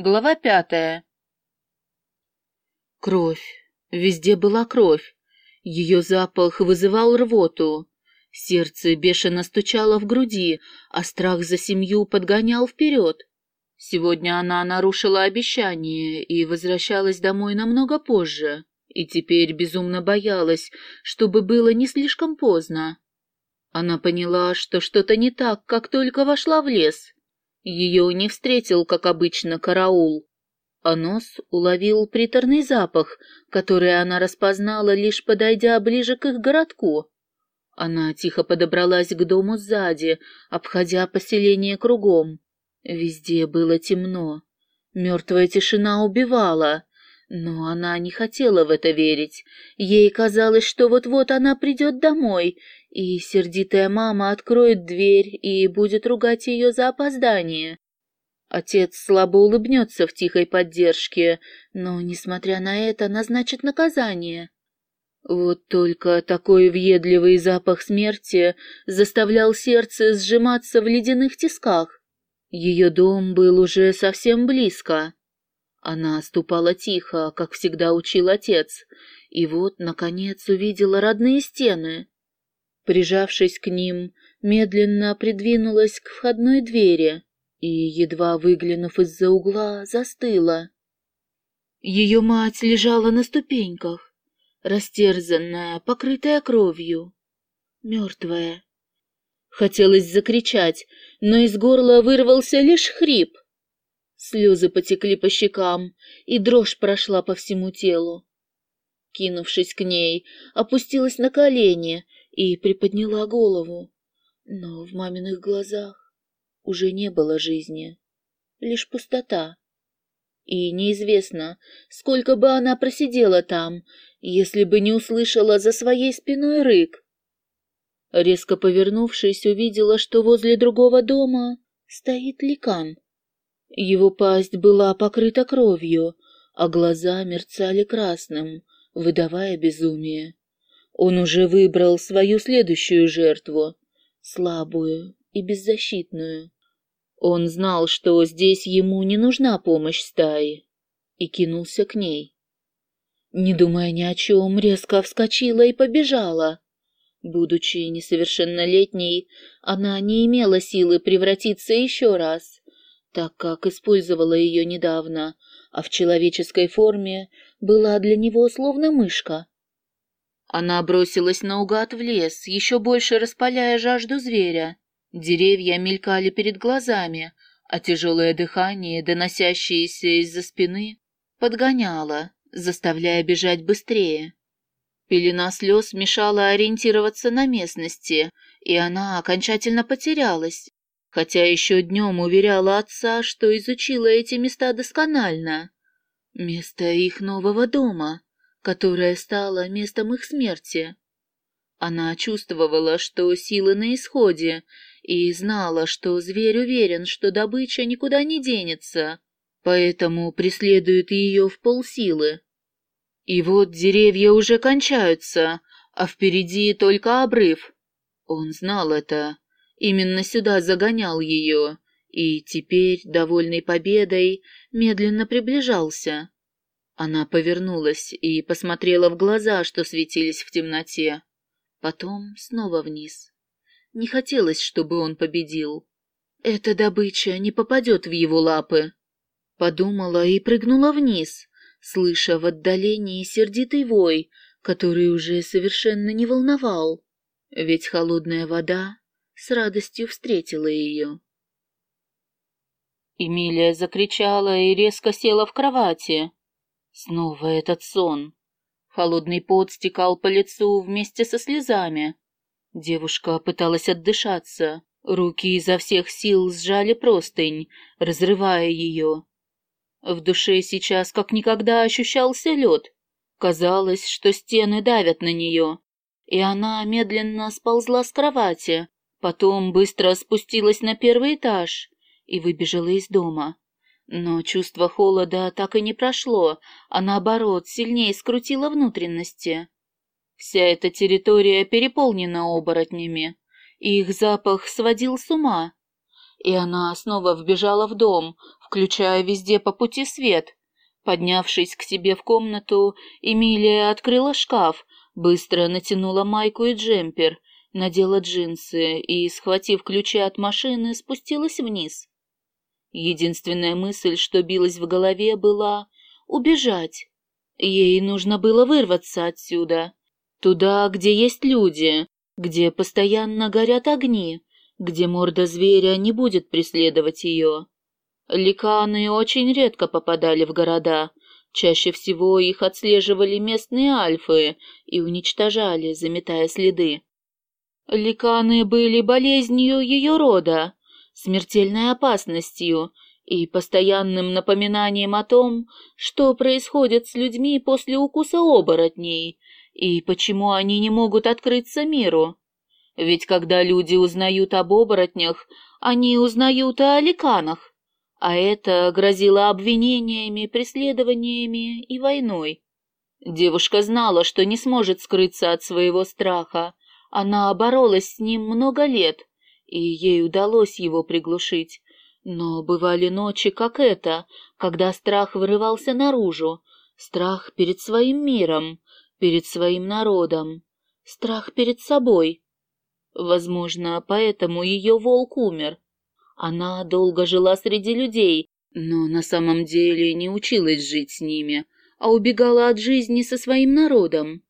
Глава пятая. Кровь. Везде была кровь. Ее запах вызывал рвоту. Сердце бешено стучало в груди, а страх за семью подгонял вперед. Сегодня она нарушила обещание и возвращалась домой намного позже, и теперь безумно боялась, чтобы было не слишком поздно. Она поняла, что что-то не так, как только вошла в лес. Ее не встретил, как обычно, караул, а нос уловил приторный запах, который она распознала, лишь подойдя ближе к их городку. Она тихо подобралась к дому сзади, обходя поселение кругом. Везде было темно. Мертвая тишина убивала. Но она не хотела в это верить. Ей казалось, что вот-вот она придет домой, и сердитая мама откроет дверь и будет ругать ее за опоздание. Отец слабо улыбнется в тихой поддержке, но, несмотря на это, назначит наказание. Вот только такой въедливый запах смерти заставлял сердце сжиматься в ледяных тисках. Ее дом был уже совсем близко. Она ступала тихо, как всегда учил отец, и вот, наконец, увидела родные стены. Прижавшись к ним, медленно придвинулась к входной двери и, едва выглянув из-за угла, застыла. Ее мать лежала на ступеньках, растерзанная, покрытая кровью, мертвая. Хотелось закричать, но из горла вырвался лишь хрип. Слезы потекли по щекам, и дрожь прошла по всему телу. Кинувшись к ней, опустилась на колени и приподняла голову. Но в маминых глазах уже не было жизни, лишь пустота. И неизвестно, сколько бы она просидела там, если бы не услышала за своей спиной рык. Резко повернувшись, увидела, что возле другого дома стоит ликан. Его пасть была покрыта кровью, а глаза мерцали красным, выдавая безумие. Он уже выбрал свою следующую жертву, слабую и беззащитную. Он знал, что здесь ему не нужна помощь стаи, и кинулся к ней. Не думая ни о чем, резко вскочила и побежала. Будучи несовершеннолетней, она не имела силы превратиться еще раз, так как использовала ее недавно, а в человеческой форме была для него словно мышка. Она бросилась наугад в лес, еще больше распаляя жажду зверя. Деревья мелькали перед глазами, а тяжелое дыхание, доносящееся из-за спины, подгоняло, заставляя бежать быстрее. Пелена слез мешала ориентироваться на местности, и она окончательно потерялась, хотя еще днем уверяла отца, что изучила эти места досконально. Место их нового дома которое стало местом их смерти. Она чувствовала, что силы на исходе, и знала, что зверь уверен, что добыча никуда не денется, поэтому преследует ее в полсилы. И вот деревья уже кончаются, а впереди только обрыв. Он знал это, именно сюда загонял ее, и теперь, довольный победой, медленно приближался. Она повернулась и посмотрела в глаза, что светились в темноте. Потом снова вниз. Не хотелось, чтобы он победил. Эта добыча не попадет в его лапы. Подумала и прыгнула вниз, слыша в отдалении сердитый вой, который уже совершенно не волновал, ведь холодная вода с радостью встретила ее. Эмилия закричала и резко села в кровати. Снова этот сон. Холодный пот стекал по лицу вместе со слезами. Девушка пыталась отдышаться. Руки изо всех сил сжали простынь, разрывая ее. В душе сейчас как никогда ощущался лед. Казалось, что стены давят на нее. И она медленно сползла с кровати, потом быстро спустилась на первый этаж и выбежала из дома. Но чувство холода так и не прошло, а наоборот, сильнее скрутило внутренности. Вся эта территория переполнена оборотнями, и их запах сводил с ума. и она снова вбежала в дом, включая везде по пути свет. Поднявшись к себе в комнату, Эмилия открыла шкаф, быстро натянула майку и джемпер, надела джинсы и, схватив ключи от машины, спустилась вниз. Единственная мысль, что билась в голове, была убежать. Ей нужно было вырваться отсюда, туда, где есть люди, где постоянно горят огни, где морда зверя не будет преследовать ее. Ликаны очень редко попадали в города, чаще всего их отслеживали местные альфы и уничтожали, заметая следы. Ликаны были болезнью ее рода, смертельной опасностью и постоянным напоминанием о том, что происходит с людьми после укуса оборотней и почему они не могут открыться миру. Ведь когда люди узнают об оборотнях, они узнают о ликанах, а это грозило обвинениями, преследованиями и войной. Девушка знала, что не сможет скрыться от своего страха. Она боролась с ним много лет, и ей удалось его приглушить. Но бывали ночи, как эта, когда страх вырывался наружу, страх перед своим миром, перед своим народом, страх перед собой. Возможно, поэтому ее волк умер. Она долго жила среди людей, но на самом деле не училась жить с ними, а убегала от жизни со своим народом.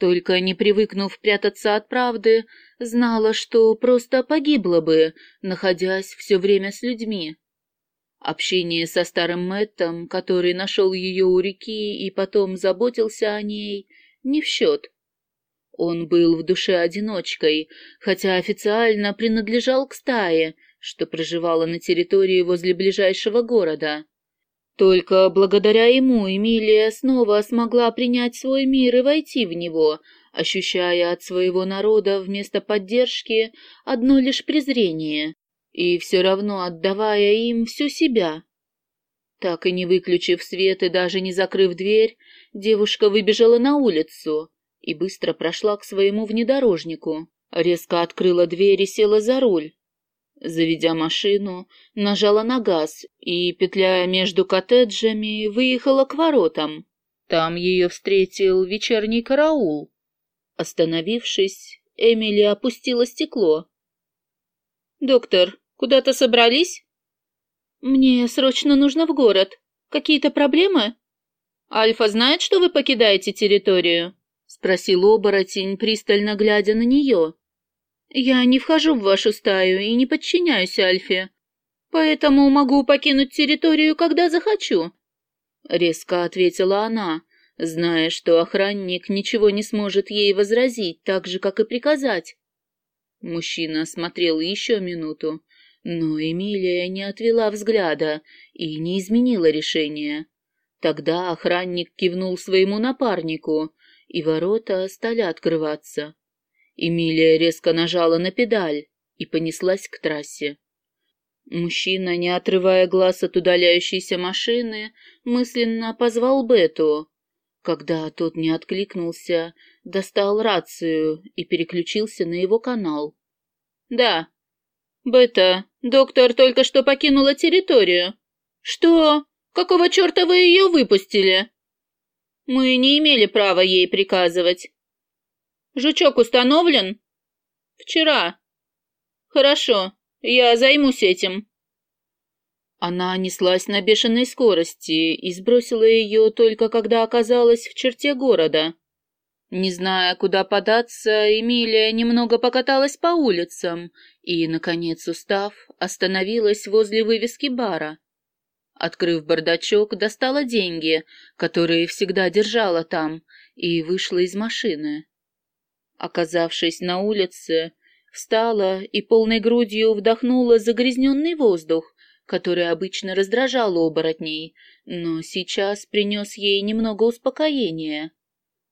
Только не привыкнув прятаться от правды, знала, что просто погибла бы, находясь все время с людьми. Общение со старым Мэттом, который нашел ее у реки и потом заботился о ней, не в счет. Он был в душе одиночкой, хотя официально принадлежал к стае, что проживала на территории возле ближайшего города. Только благодаря ему Эмилия снова смогла принять свой мир и войти в него, ощущая от своего народа вместо поддержки одно лишь презрение, и все равно отдавая им всю себя. Так и не выключив свет и даже не закрыв дверь, девушка выбежала на улицу и быстро прошла к своему внедорожнику, резко открыла дверь и села за руль. Заведя машину, нажала на газ и, петляя между коттеджами, выехала к воротам. Там ее встретил вечерний караул. Остановившись, Эмили опустила стекло. «Доктор, куда-то собрались?» «Мне срочно нужно в город. Какие-то проблемы?» «Альфа знает, что вы покидаете территорию?» — спросил оборотень, пристально глядя на нее. «Я не вхожу в вашу стаю и не подчиняюсь Альфе, поэтому могу покинуть территорию, когда захочу», — резко ответила она, зная, что охранник ничего не сможет ей возразить, так же, как и приказать. Мужчина смотрел еще минуту, но Эмилия не отвела взгляда и не изменила решения. Тогда охранник кивнул своему напарнику, и ворота стали открываться. Эмилия резко нажала на педаль и понеслась к трассе. Мужчина, не отрывая глаз от удаляющейся машины, мысленно позвал Бету. Когда тот не откликнулся, достал рацию и переключился на его канал. «Да. Бета, доктор только что покинула территорию. Что? Какого черта вы ее выпустили?» «Мы не имели права ей приказывать. Жучок установлен? Вчера. Хорошо, я займусь этим. Она неслась на бешеной скорости и сбросила ее только когда оказалась в черте города. Не зная, куда податься, Эмилия немного покаталась по улицам и, наконец устав, остановилась возле вывески бара. Открыв бардачок, достала деньги, которые всегда держала там, и вышла из машины. Оказавшись на улице, встала и полной грудью вдохнула загрязненный воздух, который обычно раздражал оборотней, но сейчас принес ей немного успокоения.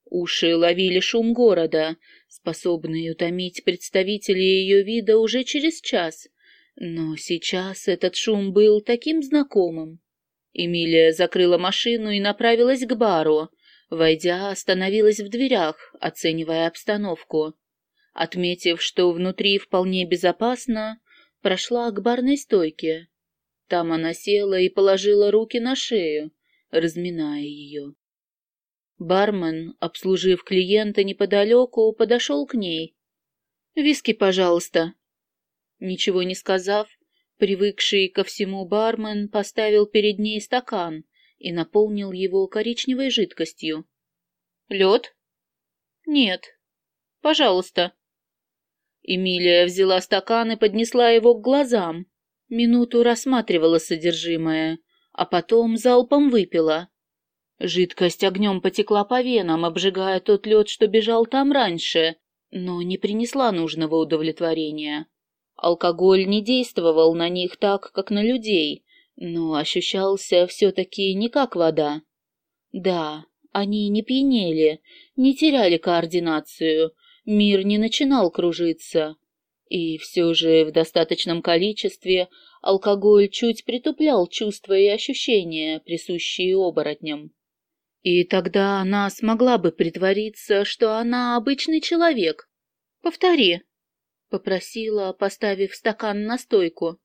Уши ловили шум города, способный утомить представителей ее вида уже через час, но сейчас этот шум был таким знакомым. Эмилия закрыла машину и направилась к бару, Войдя, остановилась в дверях, оценивая обстановку. Отметив, что внутри вполне безопасно, прошла к барной стойке. Там она села и положила руки на шею, разминая ее. Бармен, обслужив клиента неподалеку, подошел к ней. «Виски, пожалуйста». Ничего не сказав, привыкший ко всему бармен поставил перед ней стакан и наполнил его коричневой жидкостью. «Лед?» «Нет. Пожалуйста». Эмилия взяла стакан и поднесла его к глазам. Минуту рассматривала содержимое, а потом залпом выпила. Жидкость огнем потекла по венам, обжигая тот лед, что бежал там раньше, но не принесла нужного удовлетворения. Алкоголь не действовал на них так, как на людей, но ощущался все-таки не как вода. Да, они не пьянели, не теряли координацию, мир не начинал кружиться. И все же в достаточном количестве алкоголь чуть притуплял чувства и ощущения, присущие оборотням. И тогда она смогла бы притвориться, что она обычный человек. «Повтори», — попросила, поставив стакан на стойку.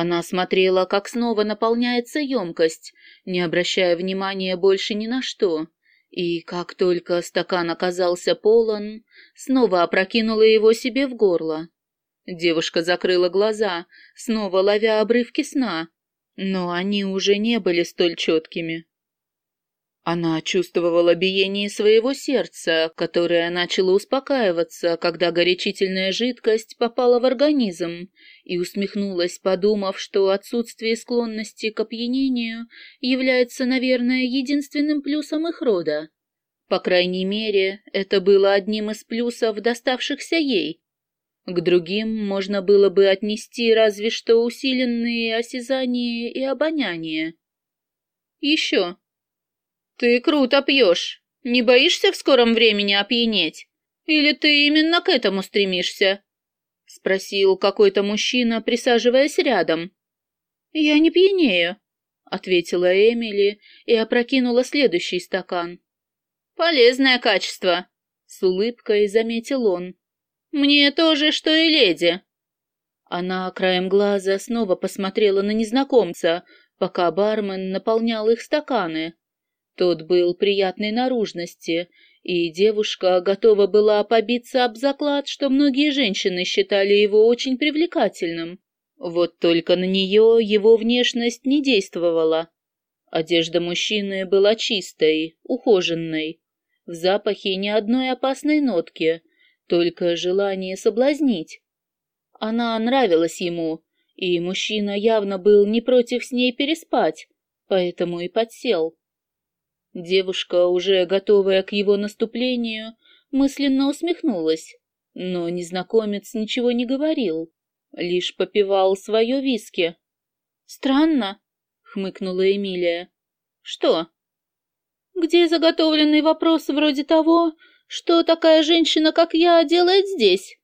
Она смотрела, как снова наполняется емкость, не обращая внимания больше ни на что. И как только стакан оказался полон, снова опрокинула его себе в горло. Девушка закрыла глаза, снова ловя обрывки сна, но они уже не были столь четкими. Она чувствовала биение своего сердца, которое начало успокаиваться, когда горячительная жидкость попала в организм, и усмехнулась, подумав, что отсутствие склонности к опьянению является, наверное, единственным плюсом их рода. По крайней мере, это было одним из плюсов, доставшихся ей. К другим можно было бы отнести разве что усиленные осязание и обоняние. Еще «Ты круто пьешь. Не боишься в скором времени опьянеть? Или ты именно к этому стремишься?» — спросил какой-то мужчина, присаживаясь рядом. «Я не пьянею», — ответила Эмили и опрокинула следующий стакан. «Полезное качество», — с улыбкой заметил он. «Мне тоже, что и леди». Она краем глаза снова посмотрела на незнакомца, пока бармен наполнял их стаканы. Тот был приятной наружности, и девушка готова была побиться об заклад, что многие женщины считали его очень привлекательным. Вот только на нее его внешность не действовала. Одежда мужчины была чистой, ухоженной. В запахе ни одной опасной нотки, только желание соблазнить. Она нравилась ему, и мужчина явно был не против с ней переспать, поэтому и подсел. Девушка, уже готовая к его наступлению, мысленно усмехнулась, но незнакомец ничего не говорил, лишь попивал свое виски. «Странно», — хмыкнула Эмилия. «Что?» «Где заготовленный вопрос вроде того, что такая женщина, как я, делает здесь?»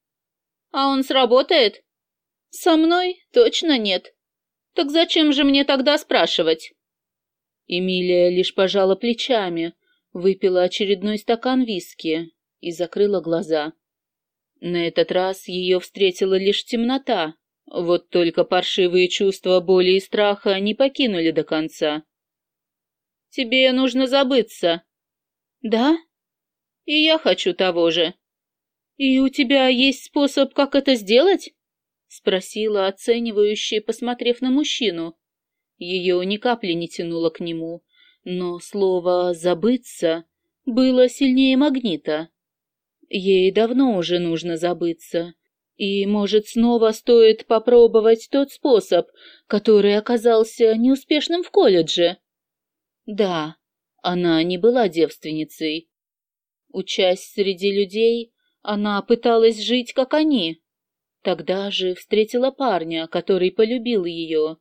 «А он сработает?» «Со мной точно нет. Так зачем же мне тогда спрашивать?» Эмилия лишь пожала плечами, выпила очередной стакан виски и закрыла глаза. На этот раз ее встретила лишь темнота, вот только паршивые чувства боли и страха не покинули до конца. «Тебе нужно забыться». «Да? И я хочу того же». «И у тебя есть способ, как это сделать?» — спросила оценивающая, посмотрев на мужчину. Ее ни капли не тянуло к нему, но слово «забыться» было сильнее магнита. Ей давно уже нужно забыться, и, может, снова стоит попробовать тот способ, который оказался неуспешным в колледже. Да, она не была девственницей. Учась среди людей, она пыталась жить, как они. Тогда же встретила парня, который полюбил ее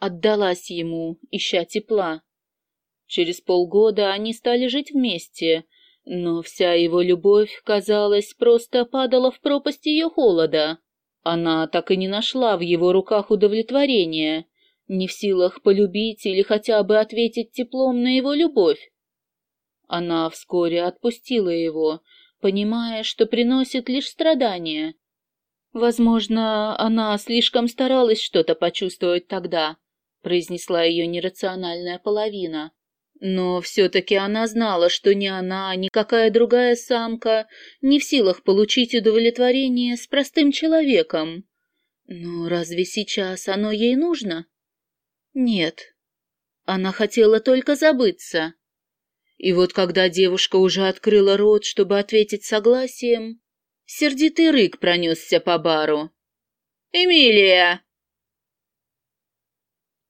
отдалась ему, ища тепла. Через полгода они стали жить вместе, но вся его любовь, казалось, просто падала в пропасть ее холода. Она так и не нашла в его руках удовлетворения, не в силах полюбить или хотя бы ответить теплом на его любовь. Она вскоре отпустила его, понимая, что приносит лишь страдания. Возможно, она слишком старалась что-то почувствовать тогда, произнесла ее нерациональная половина. Но все-таки она знала, что ни она, ни какая другая самка не в силах получить удовлетворение с простым человеком. Но разве сейчас оно ей нужно? Нет. Она хотела только забыться. И вот когда девушка уже открыла рот, чтобы ответить согласием, сердитый рык пронесся по бару. «Эмилия,